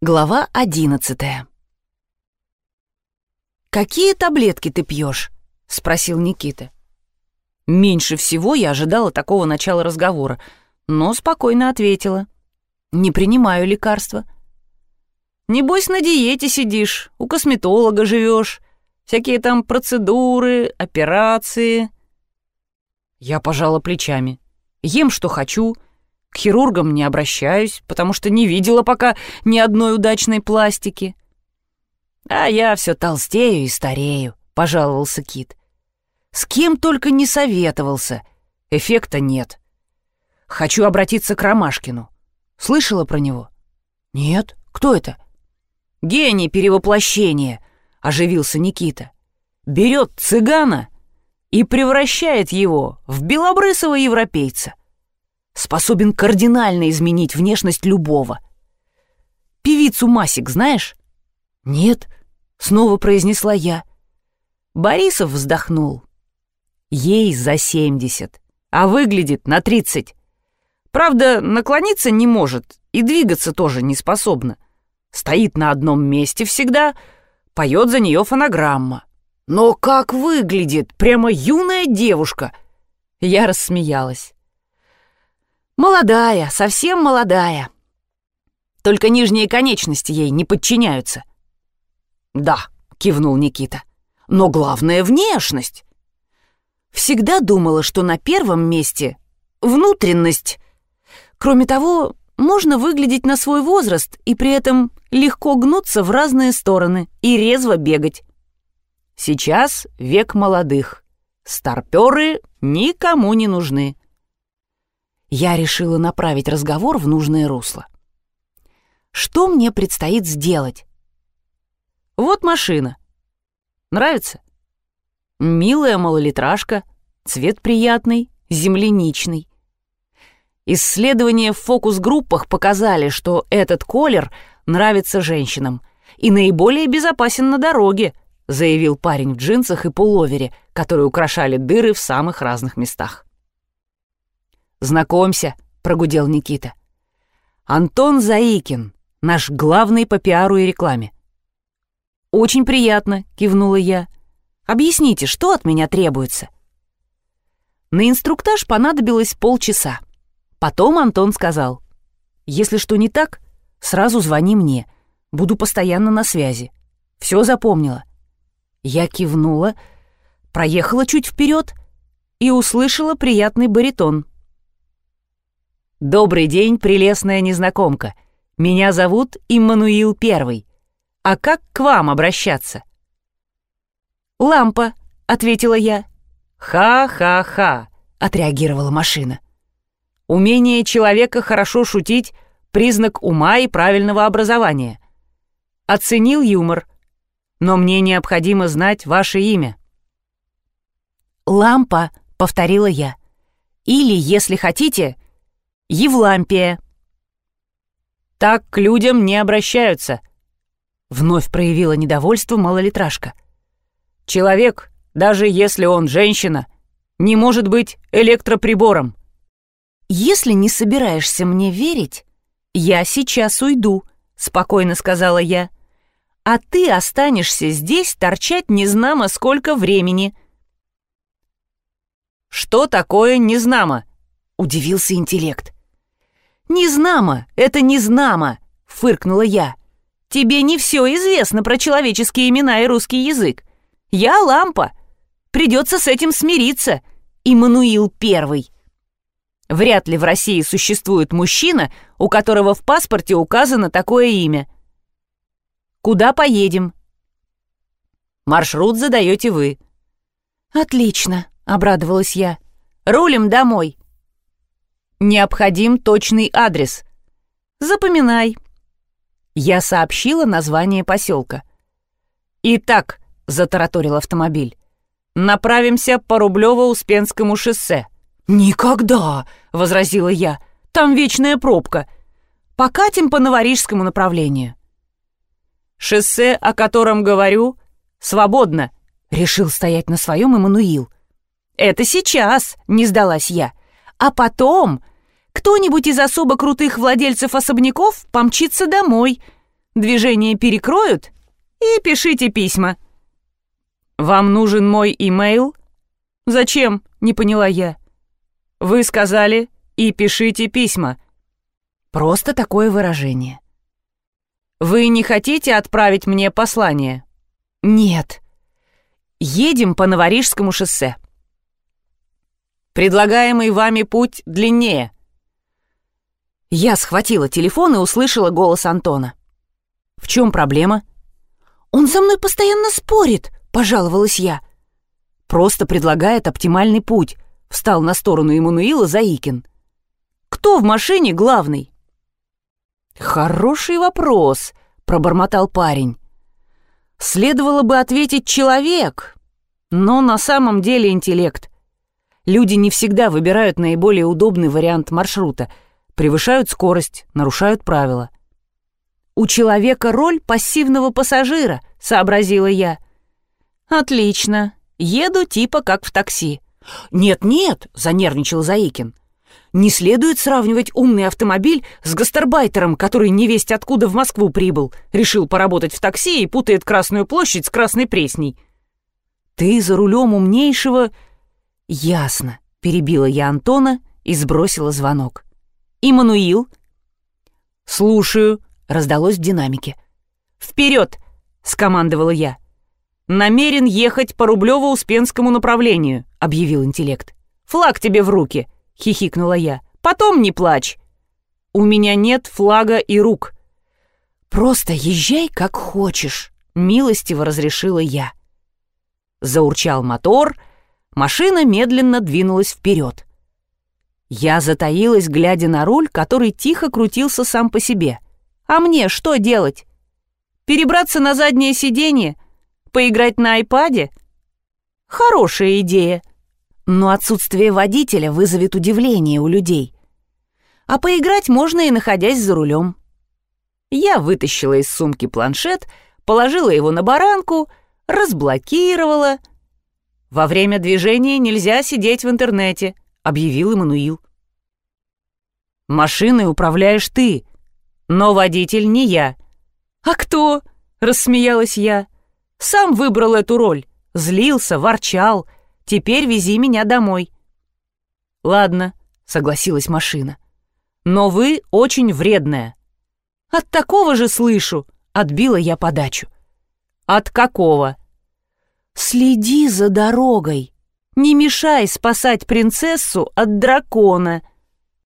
Глава одиннадцатая. «Какие таблетки ты пьешь?» — спросил Никита. Меньше всего я ожидала такого начала разговора, но спокойно ответила. «Не принимаю лекарства». «Небось, на диете сидишь, у косметолога живешь, всякие там процедуры, операции». Я пожала плечами. «Ем, что хочу, к хирургам не обращаюсь, потому что не видела пока ни одной удачной пластики». «А я все толстею и старею», — пожаловался Кит. «С кем только не советовался. Эффекта нет. Хочу обратиться к Ромашкину. Слышала про него?» «Нет. Кто это?» «Гений перевоплощения», — оживился Никита. «Берет цыгана и превращает его в белобрысого европейца. Способен кардинально изменить внешность любого. Певицу Масик знаешь?» «Нет», — снова произнесла я. Борисов вздохнул. Ей за семьдесят, а выглядит на тридцать. Правда, наклониться не может и двигаться тоже не способна. Стоит на одном месте всегда, поет за нее фонограмма. Но как выглядит, прямо юная девушка. Я рассмеялась. Молодая, совсем молодая. Только нижние конечности ей не подчиняются. «Да», — кивнул Никита. «Но главное — внешность. Всегда думала, что на первом месте — внутренность. Кроме того, можно выглядеть на свой возраст и при этом легко гнуться в разные стороны и резво бегать. Сейчас век молодых. Старпёры никому не нужны. Я решила направить разговор в нужное русло. Что мне предстоит сделать? Вот машина. Нравится? Милая малолитражка, цвет приятный, земляничный. Исследования в фокус-группах показали, что этот колер нравится женщинам и наиболее безопасен на дороге, заявил парень в джинсах и пуловере, которые украшали дыры в самых разных местах. «Знакомься», — прогудел Никита. «Антон Заикин, наш главный по пиару и рекламе. «Очень приятно», — кивнула я. «Объясните, что от меня требуется?» На инструктаж понадобилось полчаса. Потом Антон сказал, «Если что не так, сразу звони мне. Буду постоянно на связи. Все запомнила». Я кивнула, проехала чуть вперед и услышала приятный баритон. «Добрый день, прелестная незнакомка. Меня зовут Иммануил Первый. А как к вам обращаться?» «Лампа», — ответила я. «Ха-ха-ха», — отреагировала машина. «Умение человека хорошо шутить — признак ума и правильного образования. Оценил юмор, но мне необходимо знать ваше имя». «Лампа», — повторила я. «Или, если хотите, Евлампия». «Так к людям не обращаются», Вновь проявила недовольство малолитражка. «Человек, даже если он женщина, не может быть электроприбором». «Если не собираешься мне верить, я сейчас уйду», — спокойно сказала я. «А ты останешься здесь торчать незнамо сколько времени». «Что такое незнамо?» — удивился интеллект. «Незнамо, это незнамо», — фыркнула я. Тебе не все известно про человеческие имена и русский язык. Я лампа. Придется с этим смириться. Иммануил Первый. Вряд ли в России существует мужчина, у которого в паспорте указано такое имя. Куда поедем? Маршрут задаете вы. Отлично, обрадовалась я. Рулим домой. Необходим точный адрес. Запоминай. Я сообщила название поселка. «Итак», — затараторил автомобиль, — «направимся по Рублево-Успенскому шоссе». «Никогда!» — возразила я. «Там вечная пробка. Покатим по Новорижскому направлению». «Шоссе, о котором говорю, свободно», — решил стоять на своем Эммануил. «Это сейчас», — не сдалась я. «А потом кто-нибудь из особо крутых владельцев особняков помчится домой. движение перекроют и пишите письма. Вам нужен мой имейл? Зачем? Не поняла я. Вы сказали и пишите письма. Просто такое выражение. Вы не хотите отправить мне послание? Нет. Едем по Новорижскому шоссе. Предлагаемый вами путь длиннее. Я схватила телефон и услышала голос Антона. «В чем проблема?» «Он со мной постоянно спорит», — пожаловалась я. «Просто предлагает оптимальный путь», — встал на сторону Эммануила Заикин. «Кто в машине главный?» «Хороший вопрос», — пробормотал парень. «Следовало бы ответить человек, но на самом деле интеллект. Люди не всегда выбирают наиболее удобный вариант маршрута, превышают скорость, нарушают правила. «У человека роль пассивного пассажира», — сообразила я. «Отлично. Еду типа как в такси». «Нет-нет», — занервничал Заикин. «Не следует сравнивать умный автомобиль с гастарбайтером, который невесть откуда в Москву прибыл, решил поработать в такси и путает Красную площадь с Красной Пресней». «Ты за рулем умнейшего «Ясно», — перебила я Антона и сбросила звонок. «Иммануил?» «Слушаю», — раздалось в динамике. «Вперед!» — скомандовала я. «Намерен ехать по Рублево-Успенскому направлению», — объявил интеллект. «Флаг тебе в руки», — хихикнула я. «Потом не плачь». «У меня нет флага и рук». «Просто езжай как хочешь», — милостиво разрешила я. Заурчал мотор — Машина медленно двинулась вперед. Я затаилась, глядя на руль, который тихо крутился сам по себе. А мне что делать? Перебраться на заднее сиденье? Поиграть на айпаде? Хорошая идея. Но отсутствие водителя вызовет удивление у людей. А поиграть можно и находясь за рулем. Я вытащила из сумки планшет, положила его на баранку, разблокировала — «Во время движения нельзя сидеть в интернете», — объявил Эммануил. «Машиной управляешь ты, но водитель не я». «А кто?» — рассмеялась я. «Сам выбрал эту роль, злился, ворчал. Теперь вези меня домой». «Ладно», — согласилась машина. «Но вы очень вредная». «От такого же слышу», — отбила я подачу. «От какого?» «Следи за дорогой! Не мешай спасать принцессу от дракона!»